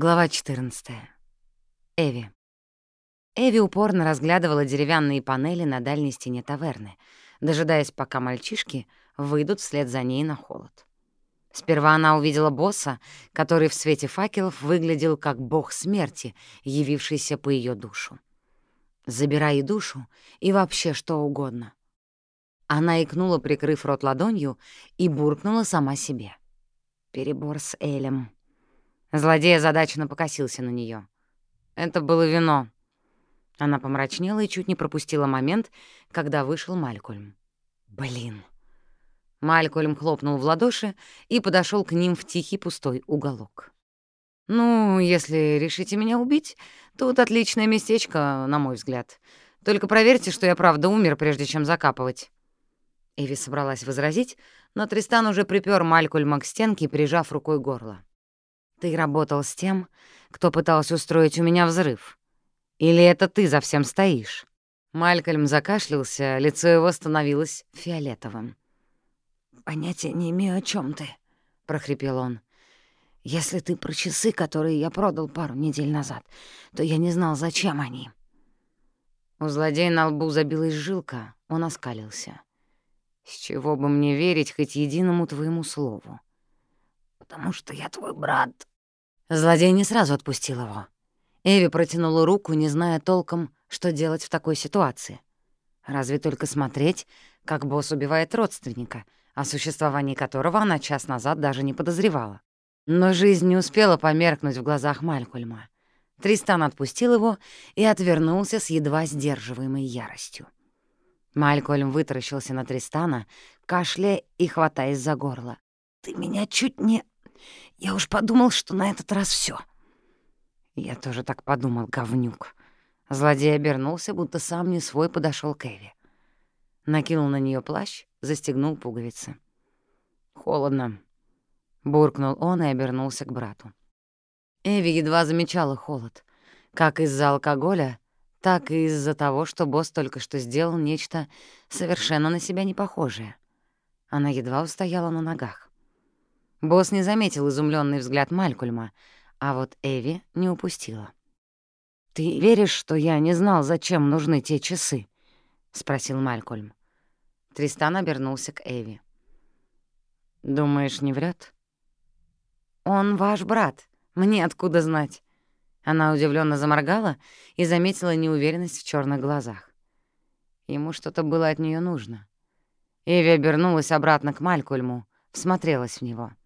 Глава 14. Эви. Эви упорно разглядывала деревянные панели на дальней стене таверны, дожидаясь, пока мальчишки выйдут вслед за ней на холод. Сперва она увидела босса, который в свете факелов выглядел как бог смерти, явившийся по ее душу. «Забирай и душу, и вообще что угодно». Она икнула, прикрыв рот ладонью, и буркнула сама себе. Перебор с Элем. Злодей озадаченно покосился на нее. Это было вино. Она помрачнела и чуть не пропустила момент, когда вышел Малькольм. Блин. Малькольм хлопнул в ладоши и подошел к ним в тихий пустой уголок. «Ну, если решите меня убить, тут отличное местечко, на мой взгляд. Только проверьте, что я правда умер, прежде чем закапывать». Эви собралась возразить, но Тристан уже припер Малькольма к стенке, прижав рукой горло. Ты работал с тем, кто пытался устроить у меня взрыв? Или это ты за всем стоишь?» Малькольм закашлялся, лицо его становилось фиолетовым. «Понятия не имею, о чем ты», — прохрипел он. «Если ты про часы, которые я продал пару недель назад, то я не знал, зачем они». У злодея на лбу забилась жилка, он оскалился. «С чего бы мне верить хоть единому твоему слову?» «Потому что я твой брат», Злодей не сразу отпустил его. Эви протянула руку, не зная толком, что делать в такой ситуации. Разве только смотреть, как босс убивает родственника, о существовании которого она час назад даже не подозревала. Но жизнь не успела померкнуть в глазах Малькольма. Тристан отпустил его и отвернулся с едва сдерживаемой яростью. Малькольм вытаращился на Тристана, кашляя и хватаясь за горло. «Ты меня чуть не...» Я уж подумал, что на этот раз все. Я тоже так подумал, говнюк. Злодей обернулся, будто сам не свой подошел к Эви. Накинул на нее плащ, застегнул пуговицы. «Холодно», — буркнул он и обернулся к брату. Эви едва замечала холод, как из-за алкоголя, так и из-за того, что босс только что сделал нечто совершенно на себя не похожее. Она едва устояла на ногах. Босс не заметил изумленный взгляд Малькульма, а вот Эви не упустила. «Ты веришь, что я не знал, зачем нужны те часы?» — спросил Малькольм. Тристан обернулся к Эви. «Думаешь, не врет? «Он ваш брат. Мне откуда знать?» Она удивленно заморгала и заметила неуверенность в черных глазах. Ему что-то было от нее нужно. Эви обернулась обратно к Малькольму, всмотрелась в него —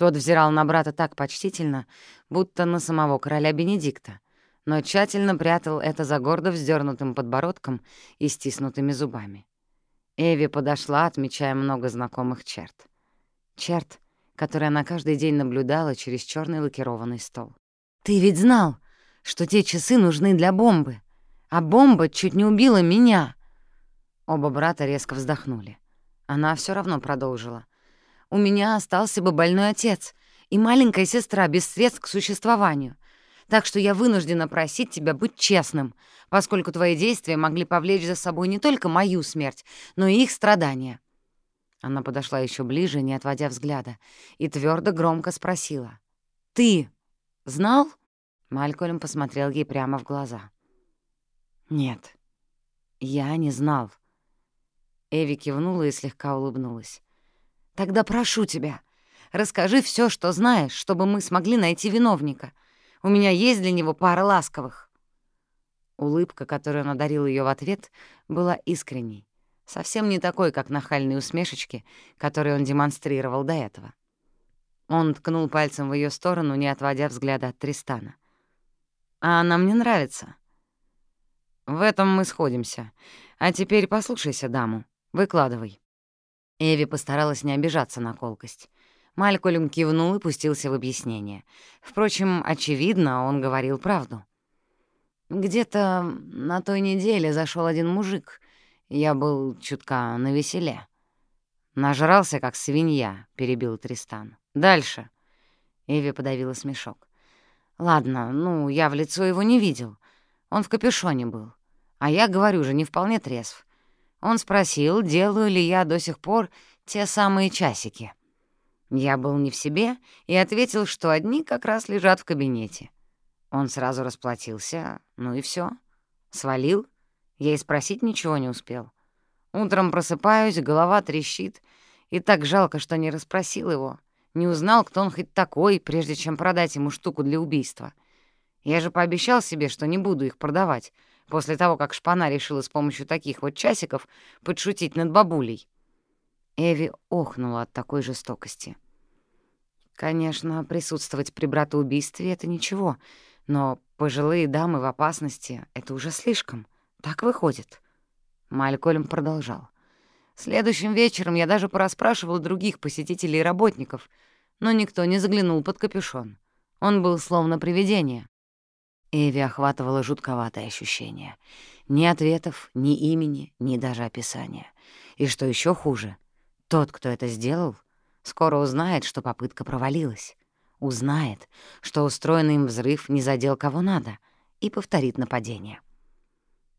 тот взирал на брата так почтительно, будто на самого короля Бенедикта, но тщательно прятал это за гордо вздернутым подбородком и стиснутыми зубами. Эви подошла, отмечая много знакомых черт. Черт, которые она каждый день наблюдала через черный лакированный стол. «Ты ведь знал, что те часы нужны для бомбы, а бомба чуть не убила меня!» Оба брата резко вздохнули. Она все равно продолжила у меня остался бы больной отец и маленькая сестра без средств к существованию. Так что я вынуждена просить тебя быть честным, поскольку твои действия могли повлечь за собой не только мою смерть, но и их страдания». Она подошла еще ближе, не отводя взгляда, и твердо громко спросила. «Ты знал?» Малькольм посмотрел ей прямо в глаза. «Нет, я не знал». Эви кивнула и слегка улыбнулась. Тогда прошу тебя, расскажи все, что знаешь, чтобы мы смогли найти виновника. У меня есть для него пара ласковых». Улыбка, которую он одарил ее в ответ, была искренней, совсем не такой, как нахальные усмешечки, которые он демонстрировал до этого. Он ткнул пальцем в ее сторону, не отводя взгляда от Тристана. «А она мне нравится». «В этом мы сходимся. А теперь послушайся даму. Выкладывай». Эви постаралась не обижаться на колкость. Малькольм кивнул и пустился в объяснение. Впрочем, очевидно, он говорил правду. «Где-то на той неделе зашел один мужик. Я был чутка на веселе. «Нажрался, как свинья», — перебил Тристан. «Дальше». Эви подавила смешок. «Ладно, ну, я в лицо его не видел. Он в капюшоне был. А я, говорю же, не вполне трезв. Он спросил, делаю ли я до сих пор те самые часики. Я был не в себе и ответил, что одни как раз лежат в кабинете. Он сразу расплатился, ну и все, Свалил. Я и спросить ничего не успел. Утром просыпаюсь, голова трещит, и так жалко, что не расспросил его. Не узнал, кто он хоть такой, прежде чем продать ему штуку для убийства. Я же пообещал себе, что не буду их продавать, после того, как шпана решила с помощью таких вот часиков подшутить над бабулей. Эви охнула от такой жестокости. Конечно, присутствовать при братоубийстве — это ничего, но пожилые дамы в опасности — это уже слишком. Так выходит. Малькольм продолжал. Следующим вечером я даже порасспрашивал других посетителей и работников, но никто не заглянул под капюшон. Он был словно привидение. Эви охватывало жутковатое ощущение. Ни ответов, ни имени, ни даже описания. И что еще хуже, тот, кто это сделал, скоро узнает, что попытка провалилась. Узнает, что устроенный им взрыв не задел кого надо, и повторит нападение.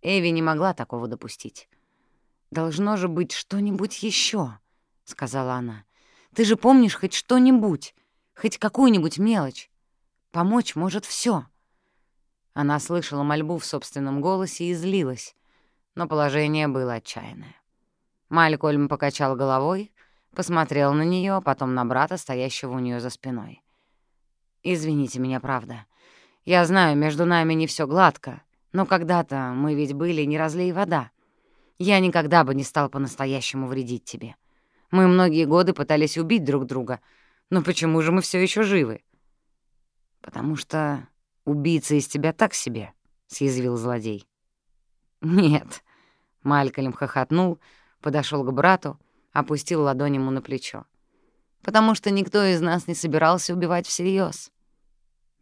Эви не могла такого допустить. «Должно же быть что-нибудь еще, сказала она. «Ты же помнишь хоть что-нибудь, хоть какую-нибудь мелочь. Помочь может все. Она слышала мольбу в собственном голосе и злилась, но положение было отчаянное. Малькольм покачал головой, посмотрел на нее, потом на брата, стоящего у нее за спиной. «Извините меня, правда. Я знаю, между нами не все гладко, но когда-то мы ведь были не разлей вода. Я никогда бы не стал по-настоящему вредить тебе. Мы многие годы пытались убить друг друга, но почему же мы все еще живы? Потому что убийца из тебя так себе, — съязвил злодей. Нет. Малькольм хохотнул, подошел к брату, опустил ладонь ему на плечо. Потому что никто из нас не собирался убивать всерьез.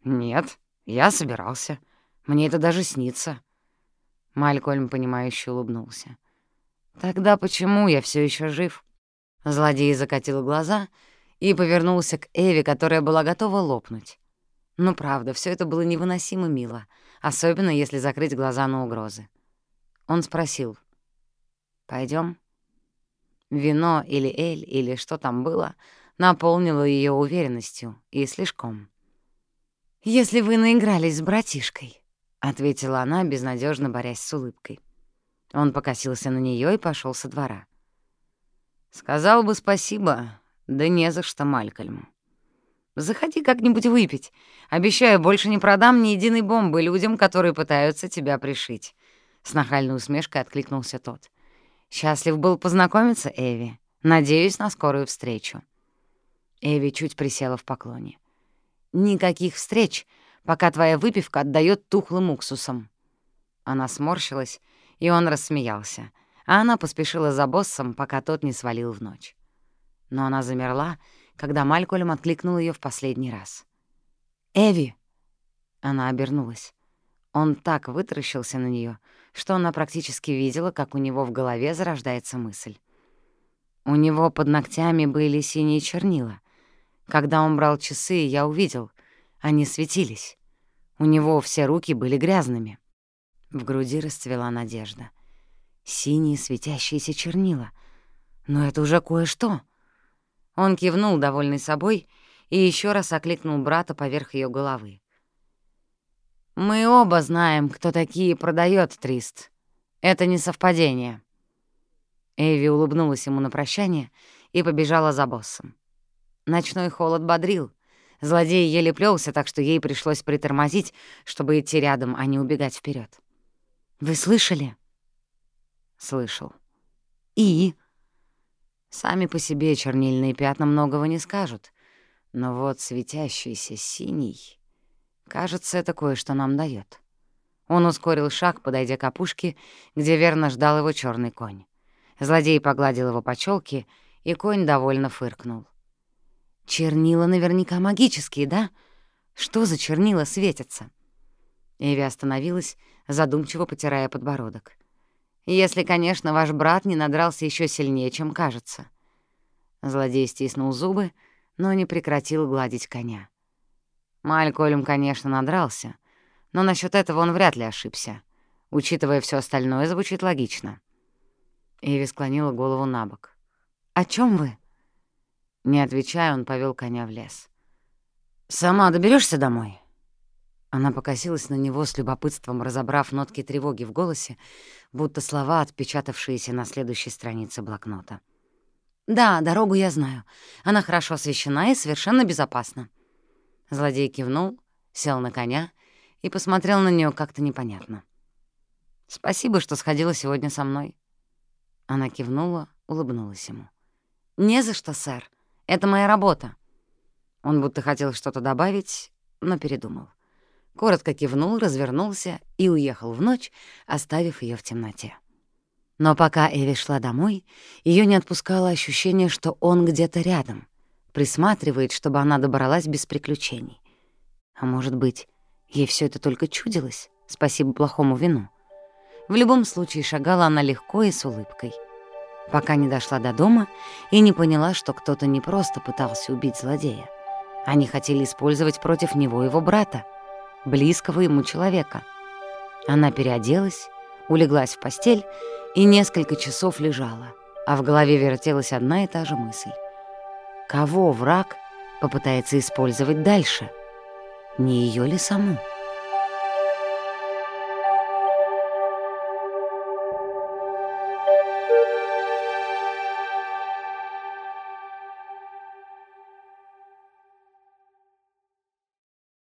Нет, я собирался. Мне это даже снится. Малькольм, понимающе улыбнулся. Тогда почему я все еще жив? Злодей закатил глаза и повернулся к Эви, которая была готова лопнуть. Ну, правда, все это было невыносимо мило, особенно если закрыть глаза на угрозы. Он спросил. Пойдем. Вино или эль, или что там было, наполнило ее уверенностью и слишком. «Если вы наигрались с братишкой», — ответила она, безнадежно борясь с улыбкой. Он покосился на нее и пошел со двора. «Сказал бы спасибо, да не за что, Малькольм. Заходи как-нибудь выпить. Обещаю, больше не продам ни единой бомбы людям, которые пытаются тебя пришить». С нахальной усмешкой откликнулся тот. «Счастлив был познакомиться, Эви. Надеюсь на скорую встречу». Эви чуть присела в поклоне. «Никаких встреч, пока твоя выпивка отдаёт тухлым уксусом». Она сморщилась, и он рассмеялся, а она поспешила за боссом, пока тот не свалил в ночь. Но она замерла, когда Малькольм откликнул ее в последний раз. «Эви!» Она обернулась. Он так вытаращился на нее, что она практически видела, как у него в голове зарождается мысль. У него под ногтями были синие чернила. Когда он брал часы, я увидел, они светились. У него все руки были грязными. В груди расцвела надежда. Синие светящиеся чернила. Но это уже кое-что. Он кивнул, довольный собой, и еще раз окликнул брата поверх ее головы. «Мы оба знаем, кто такие продает Трист. Это не совпадение». Эйви улыбнулась ему на прощание и побежала за боссом. Ночной холод бодрил. Злодей еле плелся, так что ей пришлось притормозить, чтобы идти рядом, а не убегать вперед. «Вы слышали?» «Слышал». «И?» Сами по себе чернильные пятна многого не скажут, но вот светящийся синий... Кажется, это кое-что нам дает. Он ускорил шаг, подойдя к опушке, где верно ждал его черный конь. Злодей погладил его по челке, и конь довольно фыркнул. «Чернила наверняка магические, да? Что за чернила светятся?» Эви остановилась, задумчиво потирая подбородок. Если, конечно, ваш брат не надрался еще сильнее, чем кажется. Злодей стиснул зубы, но не прекратил гладить коня. Малькольм, конечно, надрался, но насчет этого он вряд ли ошибся. Учитывая все остальное, звучит логично. Эви склонила голову на бок. «О чем вы?» Не отвечая, он повел коня в лес. «Сама доберешься домой?» Она покосилась на него с любопытством, разобрав нотки тревоги в голосе, будто слова, отпечатавшиеся на следующей странице блокнота. «Да, дорогу я знаю. Она хорошо освещена и совершенно безопасна». Злодей кивнул, сел на коня и посмотрел на нее как-то непонятно. «Спасибо, что сходила сегодня со мной». Она кивнула, улыбнулась ему. «Не за что, сэр. Это моя работа». Он будто хотел что-то добавить, но передумал. Коротко кивнул, развернулся и уехал в ночь, оставив ее в темноте. Но пока Эви шла домой, ее не отпускало ощущение, что он где-то рядом, присматривает, чтобы она добралась без приключений. А может быть, ей все это только чудилось, спасибо плохому вину. В любом случае шагала она легко и с улыбкой, пока не дошла до дома и не поняла, что кто-то не просто пытался убить злодея. Они хотели использовать против него его брата, близкого ему человека. Она переоделась, улеглась в постель и несколько часов лежала, а в голове вертелась одна и та же мысль. Кого враг попытается использовать дальше? Не ее ли саму?